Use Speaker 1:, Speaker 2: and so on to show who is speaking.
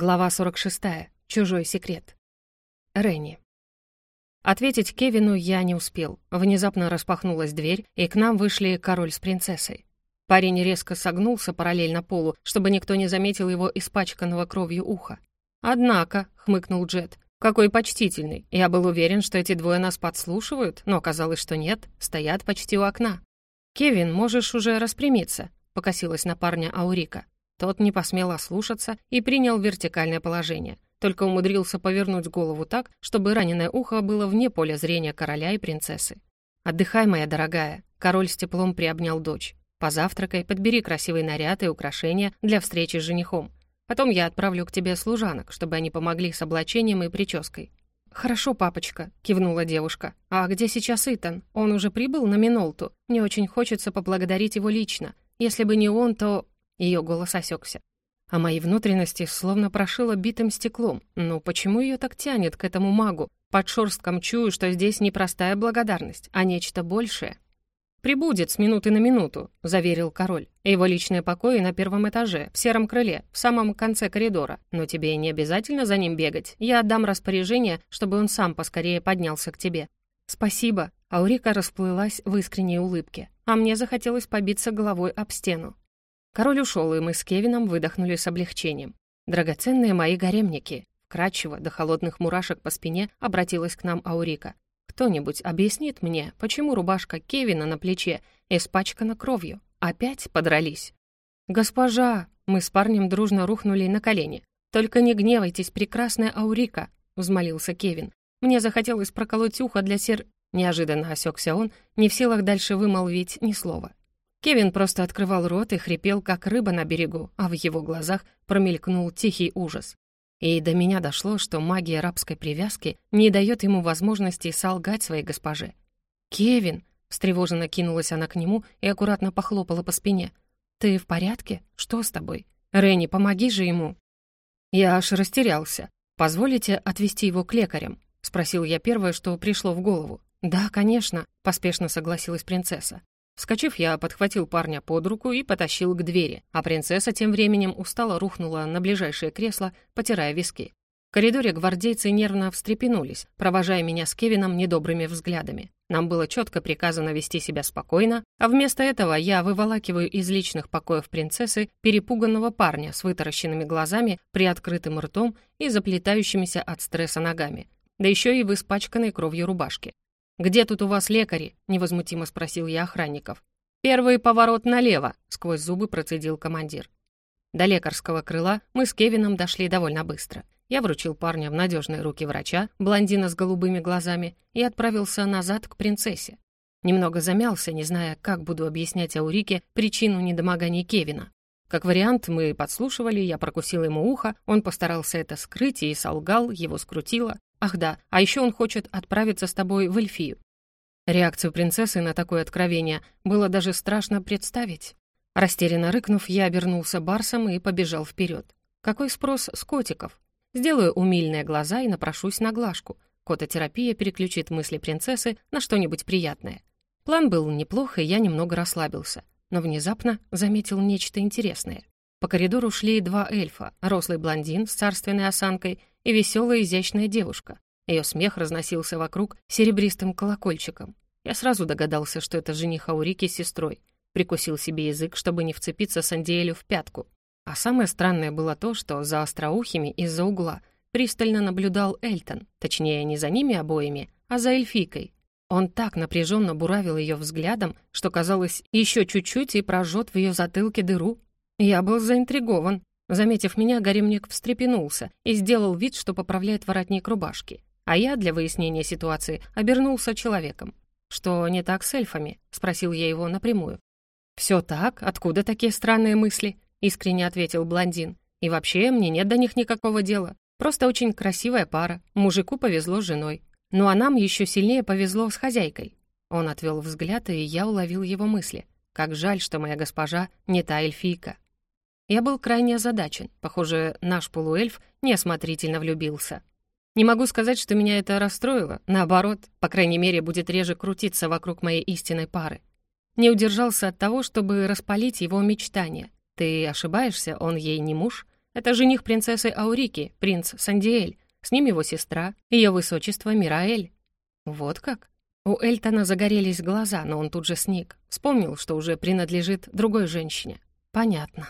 Speaker 1: Глава 46. Чужой секрет. Ренни. Ответить Кевину я не успел. Внезапно распахнулась дверь, и к нам вышли король с принцессой. Парень резко согнулся параллельно полу, чтобы никто не заметил его испачканного кровью уха. «Однако», — хмыкнул Джет, — «какой почтительный. Я был уверен, что эти двое нас подслушивают, но оказалось, что нет, стоят почти у окна». «Кевин, можешь уже распрямиться», — покосилась на парня Аурика. Тот не посмел ослушаться и принял вертикальное положение, только умудрился повернуть голову так, чтобы раненое ухо было вне поля зрения короля и принцессы. «Отдыхай, моя дорогая», — король с теплом приобнял дочь. «Позавтракай, подбери красивый наряд и украшения для встречи с женихом. Потом я отправлю к тебе служанок, чтобы они помогли с облачением и прической». «Хорошо, папочка», — кивнула девушка. «А где сейчас Итан? Он уже прибыл на Минолту. Мне очень хочется поблагодарить его лично. Если бы не он, то...» Ее голос осекся. А мои внутренности словно прошило битым стеклом. Но почему ее так тянет к этому магу? Под шорстком чую, что здесь не простая благодарность, а нечто большее. «Прибудет с минуты на минуту», — заверил король. «Его личные покои на первом этаже, в сером крыле, в самом конце коридора. Но тебе не обязательно за ним бегать. Я отдам распоряжение, чтобы он сам поскорее поднялся к тебе». «Спасибо», — Аурика расплылась в искренней улыбке. А мне захотелось побиться головой об стену. Король ушел, и мы с Кевином выдохнули с облегчением. «Драгоценные мои гаремники!» Вкрадчиво, до холодных мурашек по спине, обратилась к нам Аурика. «Кто-нибудь объяснит мне, почему рубашка Кевина на плече испачкана кровью? Опять подрались?» «Госпожа!» Мы с парнем дружно рухнули на колени. «Только не гневайтесь, прекрасная Аурика!» — взмолился Кевин. «Мне захотелось проколоть ухо для сер...» Неожиданно осекся он, не в силах дальше вымолвить ни слова. Кевин просто открывал рот и хрипел, как рыба на берегу, а в его глазах промелькнул тихий ужас. И до меня дошло, что магия рабской привязки не дает ему возможности солгать своей госпоже. «Кевин!» — встревоженно кинулась она к нему и аккуратно похлопала по спине. «Ты в порядке? Что с тобой? Ренни, помоги же ему!» Я аж растерялся. «Позволите отвезти его к лекарям?» — спросил я первое, что пришло в голову. «Да, конечно», — поспешно согласилась принцесса. Вскочив, я подхватил парня под руку и потащил к двери, а принцесса тем временем устало рухнула на ближайшее кресло, потирая виски. В коридоре гвардейцы нервно встрепенулись, провожая меня с Кевином недобрыми взглядами. Нам было четко приказано вести себя спокойно, а вместо этого я выволакиваю из личных покоев принцессы перепуганного парня с вытаращенными глазами, приоткрытым ртом и заплетающимися от стресса ногами, да еще и в испачканной кровью рубашке. «Где тут у вас лекари?» — невозмутимо спросил я охранников. «Первый поворот налево», — сквозь зубы процедил командир. До лекарского крыла мы с Кевином дошли довольно быстро. Я вручил парня в надежные руки врача, блондина с голубыми глазами, и отправился назад к принцессе. Немного замялся, не зная, как буду объяснять Аурике причину недомогания Кевина. Как вариант, мы подслушивали, я прокусил ему ухо, он постарался это скрыть и солгал, его скрутило. Ах да, а еще он хочет отправиться с тобой в Эльфию. Реакцию принцессы на такое откровение было даже страшно представить. Растерянно рыкнув, я обернулся барсом и побежал вперед. Какой спрос с котиков? Сделаю умильные глаза и напрошусь на глажку. Кототерапия переключит мысли принцессы на что-нибудь приятное. План был неплох, и я немного расслабился. Но внезапно заметил нечто интересное. По коридору шли два эльфа, рослый блондин с царственной осанкой и веселая изящная девушка. Ее смех разносился вокруг серебристым колокольчиком. Я сразу догадался, что это жених Аурики с сестрой. Прикусил себе язык, чтобы не вцепиться Сандиэлю в пятку. А самое странное было то, что за остроухими из-за угла пристально наблюдал Эльтон, точнее, не за ними обоими, а за эльфийкой. Он так напряженно буравил ее взглядом, что казалось, еще чуть-чуть и прожжет в ее затылке дыру. Я был заинтригован. Заметив меня, Горемник встрепенулся и сделал вид, что поправляет воротник рубашки. А я, для выяснения ситуации, обернулся человеком. «Что не так с эльфами?» — спросил я его напрямую. «Все так? Откуда такие странные мысли?» — искренне ответил блондин. «И вообще, мне нет до них никакого дела. Просто очень красивая пара. Мужику повезло с женой. Ну а нам еще сильнее повезло с хозяйкой». Он отвел взгляд, и я уловил его мысли. «Как жаль, что моя госпожа не та эльфийка». Я был крайне озадачен. Похоже, наш полуэльф неосмотрительно влюбился. Не могу сказать, что меня это расстроило. Наоборот, по крайней мере, будет реже крутиться вокруг моей истинной пары. Не удержался от того, чтобы распалить его мечтания. Ты ошибаешься, он ей не муж. Это жених принцессы Аурики, принц Сандиэль. С ним его сестра, ее высочество Мираэль. Вот как? У Эльтона загорелись глаза, но он тут же сник. Вспомнил, что уже принадлежит другой женщине. Понятно.